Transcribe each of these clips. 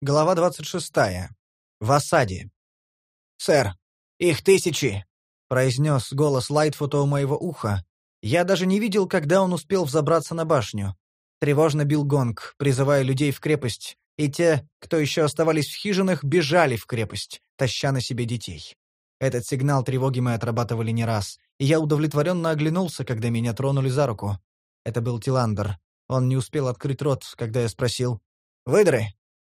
Глава 26. В осаде. «Сэр, их тысячи!» — произнес голос Лайтфута у моего уха. Я даже не видел, когда он успел взобраться на башню. Тревожно бил гонг, призывая людей в крепость, и те, кто еще оставались в хижинах, бежали в крепость, таща на себе детей. Этот сигнал тревоги мы отрабатывали не раз, и я удовлетворенно оглянулся, когда меня тронули за руку. Это был Тиландер. Он не успел открыть рот, когда я спросил. «Выдры,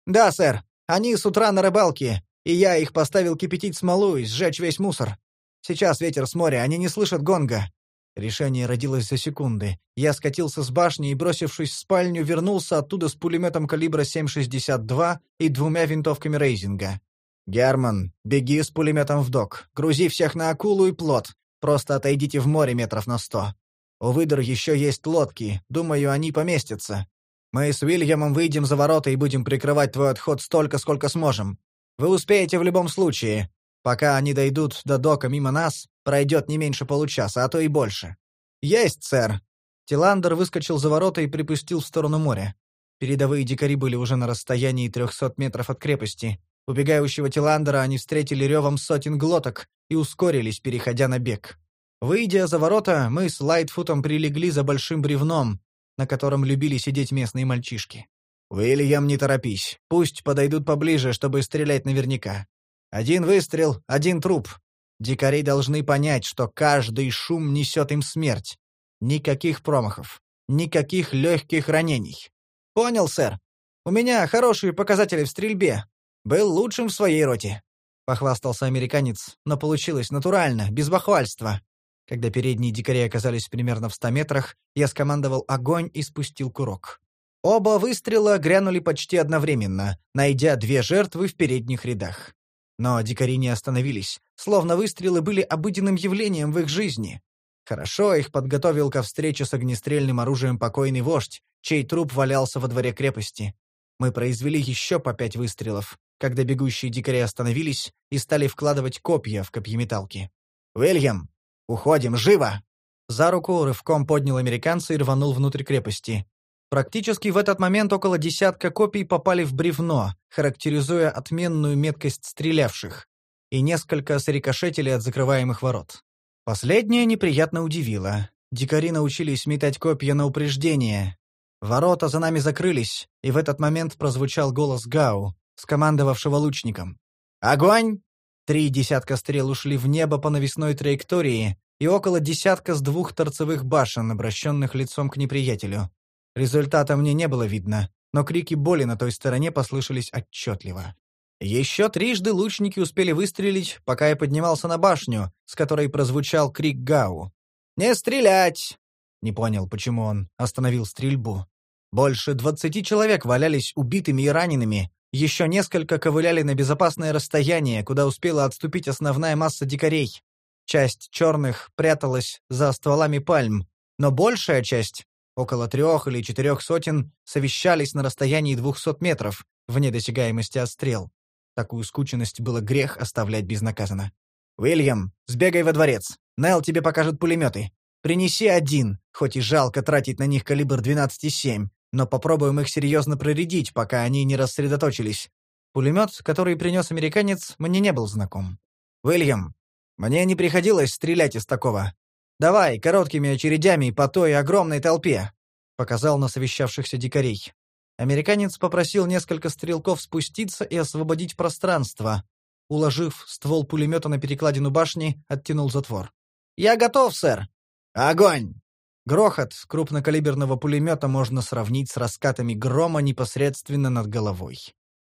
«Да, сэр. Они с утра на рыбалке, и я их поставил кипятить смолу и сжечь весь мусор. Сейчас ветер с моря, они не слышат гонга». Решение родилось за секунды. Я скатился с башни и, бросившись в спальню, вернулся оттуда с пулеметом калибра 7,62 и двумя винтовками Рейзинга. «Герман, беги с пулеметом в док. Грузи всех на акулу и плот. Просто отойдите в море метров на сто. У выдор еще есть лодки. Думаю, они поместятся. Мы с Уильямом выйдем за ворота и будем прикрывать твой отход столько, сколько сможем. Вы успеете в любом случае. Пока они дойдут до дока мимо нас, пройдет не меньше получаса, а то и больше». «Есть, сэр!» Тиландер выскочил за ворота и припустил в сторону моря. Передовые дикари были уже на расстоянии трехсот метров от крепости. Убегающего Тиландера они встретили ревом сотен глоток и ускорились, переходя на бег. Выйдя за ворота, мы с Лайтфутом прилегли за большим бревном, на котором любили сидеть местные мальчишки. «Уильям, не торопись. Пусть подойдут поближе, чтобы стрелять наверняка. Один выстрел, один труп. Дикари должны понять, что каждый шум несет им смерть. Никаких промахов. Никаких легких ранений. Понял, сэр. У меня хорошие показатели в стрельбе. Был лучшим в своей роте. Похвастался американец, но получилось натурально, без бахвальства. Когда передние дикари оказались примерно в ста метрах, я скомандовал огонь и спустил курок. Оба выстрела грянули почти одновременно, найдя две жертвы в передних рядах. Но дикари не остановились, словно выстрелы были обыденным явлением в их жизни. Хорошо их подготовил ко встрече с огнестрельным оружием покойный вождь, чей труп валялся во дворе крепости. Мы произвели еще по пять выстрелов, когда бегущие дикари остановились и стали вкладывать копья в копьеметалки. «Уильям, «Уходим, живо!» За руку рывком поднял американца и рванул внутрь крепости. Практически в этот момент около десятка копий попали в бревно, характеризуя отменную меткость стрелявших, и несколько срикошетили от закрываемых ворот. Последнее неприятно удивило. Дикари научились метать копья на упреждение. Ворота за нами закрылись, и в этот момент прозвучал голос Гау, скомандовавшего лучником. «Огонь!» Три десятка стрел ушли в небо по навесной траектории и около десятка с двух торцевых башен, обращенных лицом к неприятелю. Результата мне не было видно, но крики боли на той стороне послышались отчетливо. Еще трижды лучники успели выстрелить, пока я поднимался на башню, с которой прозвучал крик Гау. «Не стрелять!» Не понял, почему он остановил стрельбу. Больше двадцати человек валялись убитыми и ранеными, еще несколько ковыляли на безопасное расстояние, куда успела отступить основная масса дикарей. Часть черных пряталась за стволами пальм, но большая часть, около трех или четырех сотен, совещались на расстоянии двухсот метров, вне досягаемости от. Такую скученность было грех оставлять безнаказанно. «Уильям, сбегай во дворец. Нел тебе покажет пулеметы. Принеси один, хоть и жалко тратить на них калибр 12,7, но попробуем их серьезно проредить, пока они не рассредоточились. Пулемет, который принес американец, мне не был знаком. «Уильям, мне не приходилось стрелять из такого. Давай, короткими очередями по той огромной толпе», — показал на совещавшихся дикарей. Американец попросил несколько стрелков спуститься и освободить пространство. Уложив ствол пулемета на перекладину башни, оттянул затвор. «Я готов, сэр!» «Огонь!» Грохот крупнокалиберного пулемета можно сравнить с раскатами грома непосредственно над головой.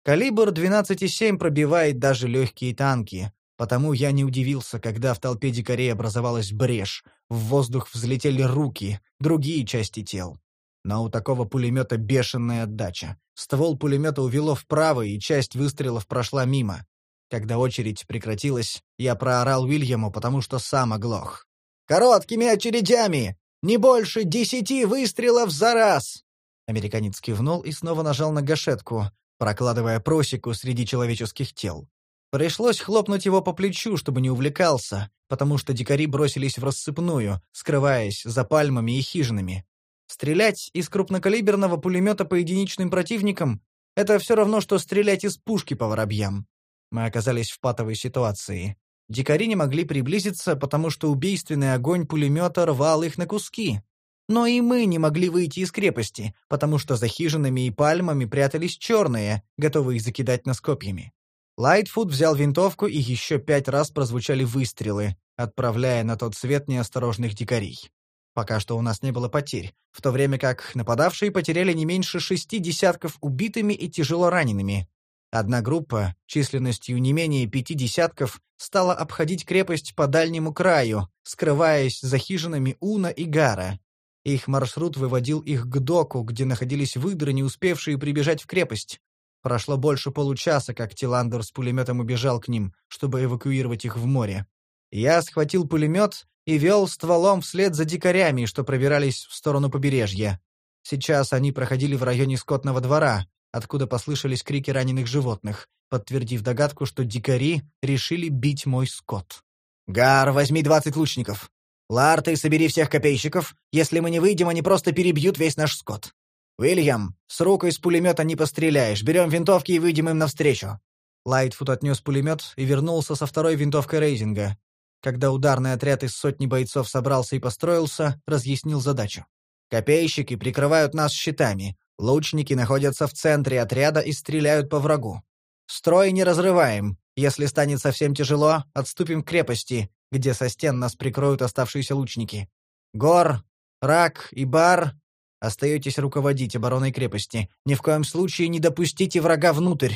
Калибр 12,7 пробивает даже легкие танки, потому я не удивился, когда в толпе дикарей образовалась брешь, в воздух взлетели руки, другие части тел. Но у такого пулемета бешеная отдача. Ствол пулемета увело вправо, и часть выстрелов прошла мимо. Когда очередь прекратилась, я проорал Уильяму, потому что сам оглох. «Короткими очередями! Не больше десяти выстрелов за раз!» Американец кивнул и снова нажал на гашетку, прокладывая просеку среди человеческих тел. Пришлось хлопнуть его по плечу, чтобы не увлекался, потому что дикари бросились в рассыпную, скрываясь за пальмами и хижинами. Стрелять из крупнокалиберного пулемета по единичным противникам Это все равно, что стрелять из пушки по воробьям. Мы оказались в патовой ситуации. Дикари не могли приблизиться, потому что убийственный огонь пулемета рвал их на куски. Но и мы не могли выйти из крепости, потому что за хижинами и пальмами прятались черные, готовые закидать нас копьями. Лайтфуд взял винтовку, и еще пять раз прозвучали выстрелы, отправляя на тот свет неосторожных дикарей. Пока что у нас не было потерь, в то время как нападавшие потеряли не меньше шести десятков убитыми и тяжело ранеными. Одна группа, численностью не менее пяти десятков, стала обходить крепость по дальнему краю, скрываясь за хижинами Уна и Гара. Их маршрут выводил их к доку, где находились выдры, не успевшие прибежать в крепость. Прошло больше получаса, как Тиландер с пулеметом убежал к ним, чтобы эвакуировать их в море. Я схватил пулемет и вел стволом вслед за дикарями, что пробирались в сторону побережья. Сейчас они проходили в районе скотного двора, откуда послышались крики раненых животных, подтвердив догадку, что дикари решили бить мой скот. «Гар, возьми двадцать лучников. Лар, ты собери всех копейщиков. Если мы не выйдем, они просто перебьют весь наш скот. Уильям, с рукой из пулемета не постреляешь. Берем винтовки и выйдем им навстречу». Лайтфуд отнес пулемет и вернулся со второй винтовкой Рейзинга. Когда ударный отряд из сотни бойцов собрался и построился, разъяснил задачу. Копейщики прикрывают нас щитами, лучники находятся в центре отряда и стреляют по врагу. Строй не разрываем. Если станет совсем тяжело, отступим к крепости, где со стен нас прикроют оставшиеся лучники. Гор, Рак и Бар, остаетесь руководить обороной крепости. Ни в коем случае не допустите врага внутрь.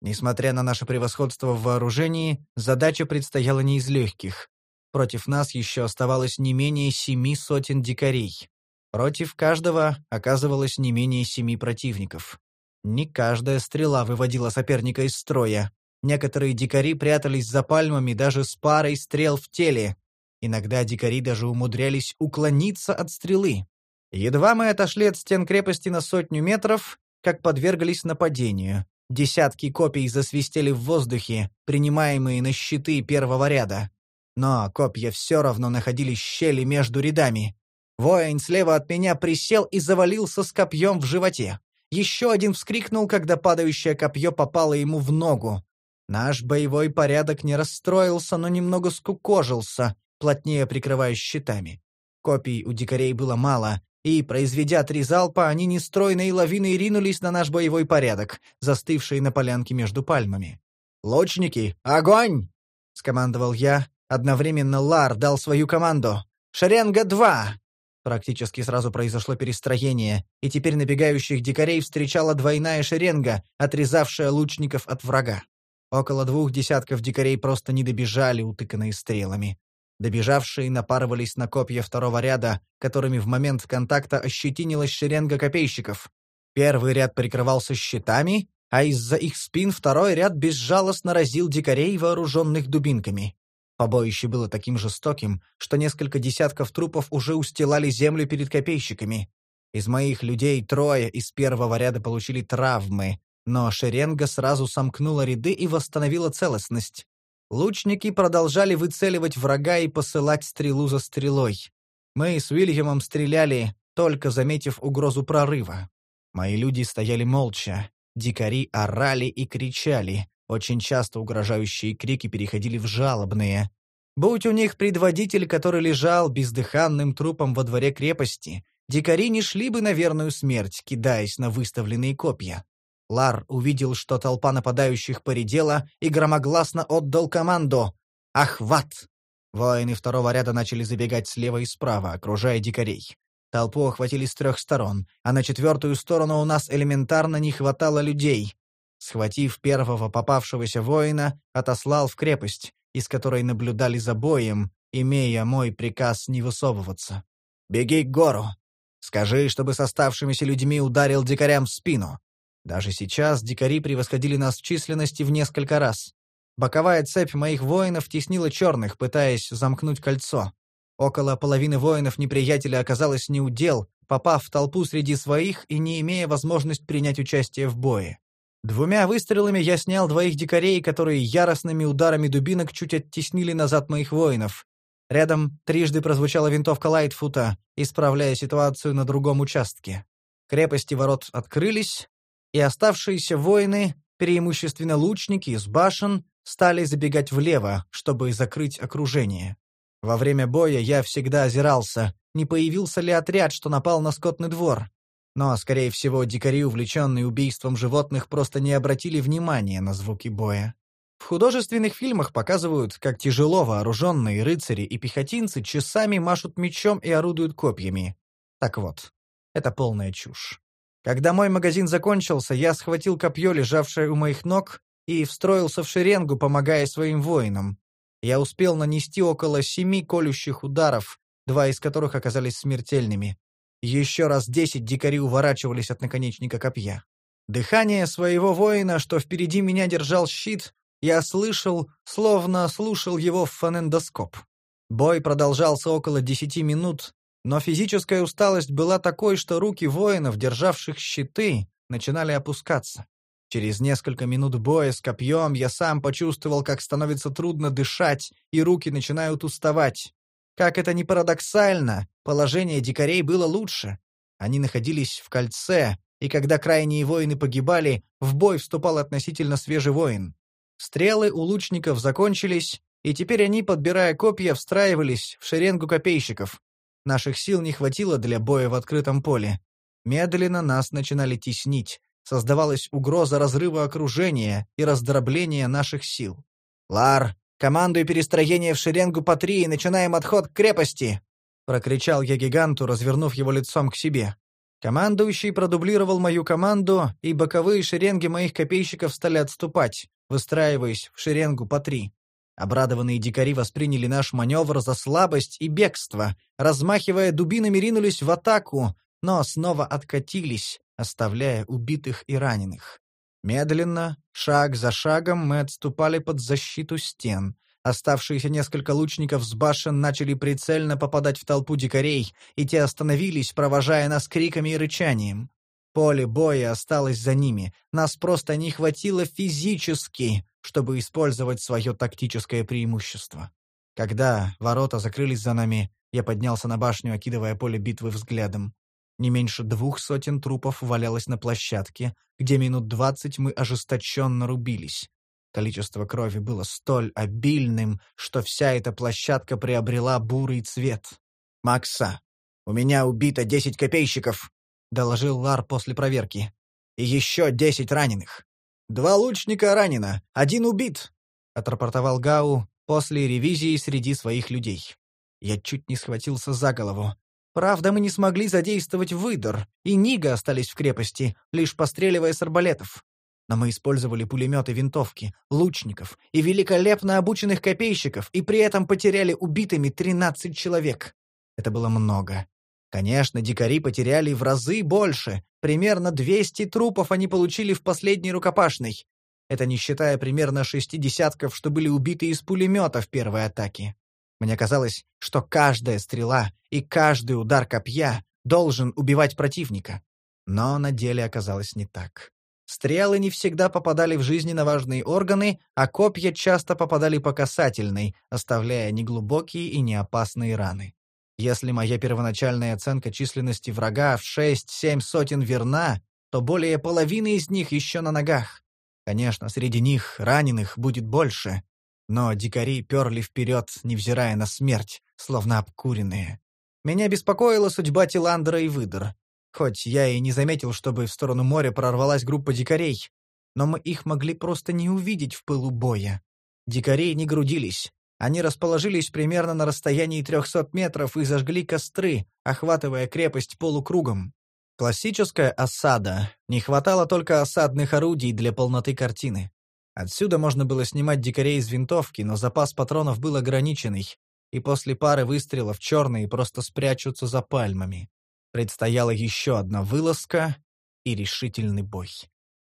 Несмотря на наше превосходство в вооружении, задача предстояла не из легких. Против нас еще оставалось не менее семи сотен дикарей. Против каждого оказывалось не менее семи противников. Не каждая стрела выводила соперника из строя. Некоторые дикари прятались за пальмами даже с парой стрел в теле. Иногда дикари даже умудрялись уклониться от стрелы. Едва мы отошли от стен крепости на сотню метров, как подвергались нападению. Десятки копий засвистели в воздухе, принимаемые на щиты первого ряда. Но копья все равно находили щели между рядами. Воин слева от меня присел и завалился с копьем в животе. Еще один вскрикнул, когда падающее копье попало ему в ногу. Наш боевой порядок не расстроился, но немного скукожился, плотнее прикрываясь щитами. Копий у дикарей было мало, и, произведя три залпа, они нестройной лавиной ринулись на наш боевой порядок, застывший на полянке между пальмами. «Лучники, огонь!» — скомандовал я. Одновременно Лар дал свою команду. «Шеренга-2!» Практически сразу произошло перестроение, и теперь набегающих дикарей встречала двойная шеренга, отрезавшая лучников от врага. Около двух десятков дикарей просто не добежали, утыканные стрелами. Добежавшие напарывались на копья второго ряда, которыми в момент контакта ощетинилась шеренга копейщиков. Первый ряд прикрывался щитами, а из-за их спин второй ряд безжалостно разил дикарей, вооруженных дубинками. Побоище было таким жестоким, что несколько десятков трупов уже устилали землю перед копейщиками. Из моих людей трое из первого ряда получили травмы, но шеренга сразу сомкнула ряды и восстановила целостность. Лучники продолжали выцеливать врага и посылать стрелу за стрелой. Мы с Уильямом стреляли, только заметив угрозу прорыва. Мои люди стояли молча. Дикари орали и кричали. Очень часто угрожающие крики переходили в жалобные. Будь у них предводитель, который лежал бездыханным трупом во дворе крепости, дикари не шли бы на верную смерть, кидаясь на выставленные копья. Лар увидел, что толпа нападающих поредела, и громогласно отдал команду «Охват!». Воины второго ряда начали забегать слева и справа, окружая дикарей. Толпу охватили с трех сторон, а на четвертую сторону у нас элементарно не хватало людей. Схватив первого попавшегося воина, отослал в крепость, из которой наблюдали за боем, имея мой приказ не высовываться. «Беги к гору. Скажи, чтобы с оставшимися людьми ударил дикарям в спину. Даже сейчас дикари превосходили нас в численности в несколько раз. Боковая цепь моих воинов теснила черных, пытаясь замкнуть кольцо. Около половины воинов неприятеля оказалось неудел, попав в толпу среди своих и не имея возможность принять участие в бое. Двумя выстрелами я снял двоих дикарей, которые яростными ударами дубинок чуть оттеснили назад моих воинов. Рядом трижды прозвучала винтовка Лайтфута, исправляя ситуацию на другом участке. Крепости ворот открылись, и оставшиеся воины, преимущественно лучники из башен, стали забегать влево, чтобы закрыть окружение. Во время боя я всегда озирался, не появился ли отряд, что напал на скотный двор. Но, скорее всего, дикари, увлеченные убийством животных, просто не обратили внимания на звуки боя. В художественных фильмах показывают, как тяжело вооруженные рыцари и пехотинцы часами машут мечом и орудуют копьями. Так вот, это полная чушь. Когда мой магазин закончился, я схватил копье, лежавшее у моих ног, и встроился в шеренгу, помогая своим воинам. Я успел нанести около семи колющих ударов, два из которых оказались смертельными. Еще раз десять дикари уворачивались от наконечника копья. Дыхание своего воина, что впереди меня держал щит, я слышал, словно слушал его в фонендоскоп. Бой продолжался около десяти минут, но физическая усталость была такой, что руки воинов, державших щиты, начинали опускаться. Через несколько минут боя с копьем я сам почувствовал, как становится трудно дышать, и руки начинают уставать. Как это ни парадоксально, положение дикарей было лучше. Они находились в кольце, и когда крайние воины погибали, в бой вступал относительно свежий воин. Стрелы у лучников закончились, и теперь они, подбирая копья, встраивались в шеренгу копейщиков. Наших сил не хватило для боя в открытом поле. Медленно нас начинали теснить. Создавалась угроза разрыва окружения и раздробления наших сил. «Лар, командуй перестроение в шеренгу по три и начинаем отход к крепости!» — прокричал я гиганту, развернув его лицом к себе. Командующий продублировал мою команду, и боковые шеренги моих копейщиков стали отступать, выстраиваясь в шеренгу по три. Обрадованные дикари восприняли наш маневр за слабость и бегство, размахивая дубинами ринулись в атаку, но снова откатились, оставляя убитых и раненых. Медленно, шаг за шагом мы отступали под защиту стен, Оставшиеся несколько лучников с башен начали прицельно попадать в толпу дикарей, и те остановились, провожая нас криками и рычанием. Поле боя осталось за ними. Нас просто не хватило физически, чтобы использовать свое тактическое преимущество. Когда ворота закрылись за нами, я поднялся на башню, окидывая поле битвы взглядом. Не меньше двух сотен трупов валялось на площадке, где минут двадцать мы ожесточенно рубились. Количество крови было столь обильным, что вся эта площадка приобрела бурый цвет. «Макса, у меня убито десять копейщиков», — доложил Лар после проверки. «И еще десять раненых. Два лучника ранено, один убит», — отрапортовал Гау после ревизии среди своих людей. Я чуть не схватился за голову. Правда, мы не смогли задействовать выдор, и Нига остались в крепости, лишь постреливая с арбалетов. Но мы использовали пулеметы винтовки, лучников и великолепно обученных копейщиков, и при этом потеряли убитыми 13 человек. Это было много. Конечно, дикари потеряли в разы больше. Примерно 200 трупов они получили в последней рукопашной. Это не считая примерно шести десятков, что были убиты из пулемета в первой атаке. Мне казалось, что каждая стрела и каждый удар копья должен убивать противника. Но на деле оказалось не так. Стрелы не всегда попадали в жизненно важные органы, а копья часто попадали по касательной, оставляя неглубокие и неопасные раны. Если моя первоначальная оценка численности врага в 6-7 сотен верна, то более половины из них еще на ногах. Конечно, среди них раненых будет больше, но дикари перли вперед, невзирая на смерть, словно обкуренные. Меня беспокоила судьба Тиландера и Выдор. Хоть я и не заметил, чтобы в сторону моря прорвалась группа дикарей, но мы их могли просто не увидеть в пылу боя. Дикари не грудились. Они расположились примерно на расстоянии 300 метров и зажгли костры, охватывая крепость полукругом. Классическая осада. Не хватало только осадных орудий для полноты картины. Отсюда можно было снимать дикарей из винтовки, но запас патронов был ограниченный, и после пары выстрелов черные просто спрячутся за пальмами. Предстояла еще одна вылазка и решительный бой.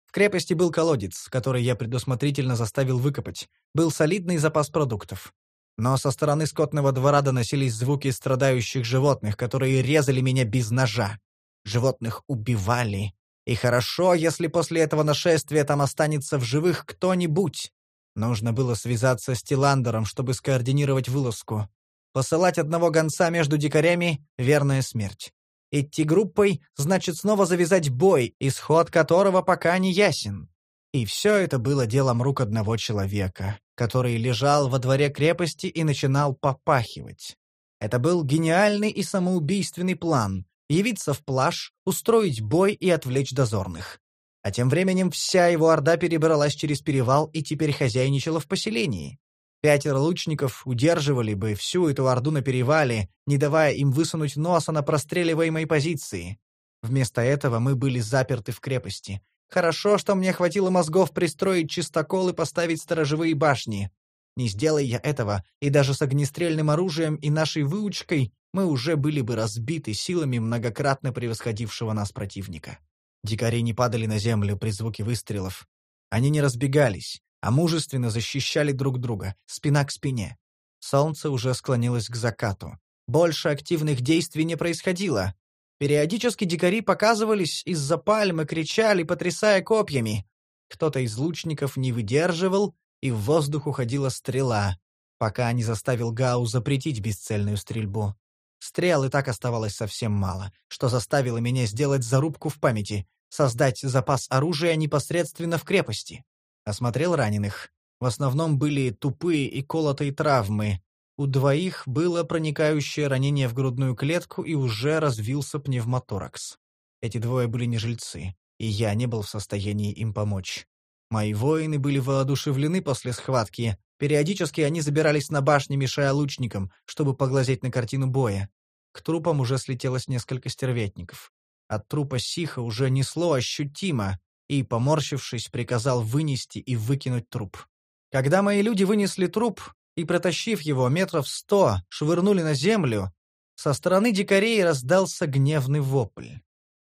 В крепости был колодец, который я предусмотрительно заставил выкопать. Был солидный запас продуктов. Но со стороны скотного двора доносились звуки страдающих животных, которые резали меня без ножа. Животных убивали. И хорошо, если после этого нашествия там останется в живых кто-нибудь. Нужно было связаться с Тиландером, чтобы скоординировать вылазку. Посылать одного гонца между дикарями — верная смерть. Идти группой значит снова завязать бой, исход которого пока не ясен. И все это было делом рук одного человека, который лежал во дворе крепости и начинал попахивать. Это был гениальный и самоубийственный план — явиться в плаж, устроить бой и отвлечь дозорных. А тем временем вся его орда перебралась через перевал и теперь хозяйничала в поселении. Пятеро лучников удерживали бы всю эту орду на перевале, не давая им высунуть носа на простреливаемой позиции. Вместо этого мы были заперты в крепости. Хорошо, что мне хватило мозгов пристроить чистокол и поставить сторожевые башни. Не сделай я этого, и даже с огнестрельным оружием и нашей выучкой мы уже были бы разбиты силами многократно превосходившего нас противника. Дикари не падали на землю при звуке выстрелов. Они не разбегались, а мужественно защищали друг друга, спина к спине. Солнце уже склонилось к закату. Больше активных действий не происходило. Периодически дикари показывались из-за пальмы, кричали, потрясая копьями. Кто-то из лучников не выдерживал, и в воздух уходила стрела, пока не заставил Гау запретить бесцельную стрельбу. Стрел и так оставалось совсем мало, что заставило меня сделать зарубку в памяти, создать запас оружия непосредственно в крепости. Осмотрел раненых. В основном были тупые и колотые травмы. У двоих было проникающее ранение в грудную клетку и уже развился пневмоторакс. Эти двое были не жильцы, и я не был в состоянии им помочь. Мои воины были воодушевлены после схватки. Периодически они забирались на башни, мешая лучникам, чтобы поглазеть на картину боя. К трупам уже слетелось несколько стервятников. От трупа Сиха уже несло ощутимо, и, поморщившись, приказал вынести и выкинуть труп. Когда мои люди вынесли труп и, протащив его метров сто, швырнули на землю, со стороны дикарей раздался гневный вопль.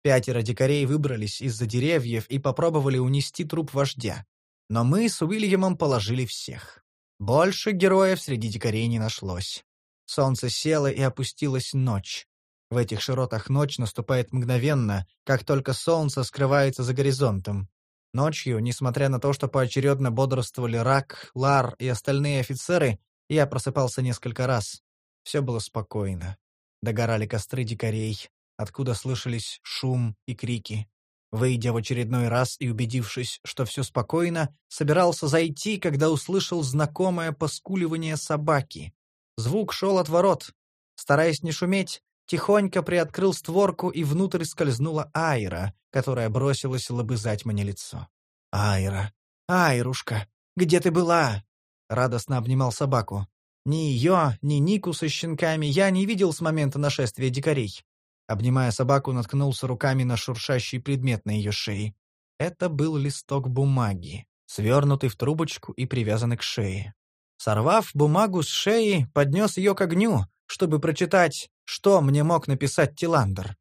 Пятеро дикарей выбрались из-за деревьев и попробовали унести труп вождя. Но мы с Уильямом положили всех. Больше героев среди дикарей не нашлось. Солнце село и опустилась ночь. В этих широтах ночь наступает мгновенно, как только солнце скрывается за горизонтом. Ночью, несмотря на то, что поочередно бодрствовали Рак, Лар и остальные офицеры, я просыпался несколько раз. Все было спокойно. Догорали костры дикарей, откуда слышались шум и крики. Выйдя в очередной раз и убедившись, что все спокойно, собирался зайти, когда услышал знакомое поскуливание собаки. Звук шел от ворот. Стараясь не шуметь, тихонько приоткрыл створку, и внутрь скользнула Айра, которая бросилась лобызать мне лицо. «Айра! Айрушка! Где ты была?» Радостно обнимал собаку. Ни ее, ни Нику со щенками я не видел с момента нашествия дикарей. Обнимая собаку, наткнулся руками на шуршащий предмет на ее шее. Это был листок бумаги, свернутый в трубочку и привязанный к шее. Сорвав бумагу с шеи, поднес ее к огню, чтобы прочитать, что мне мог написать Тиландер.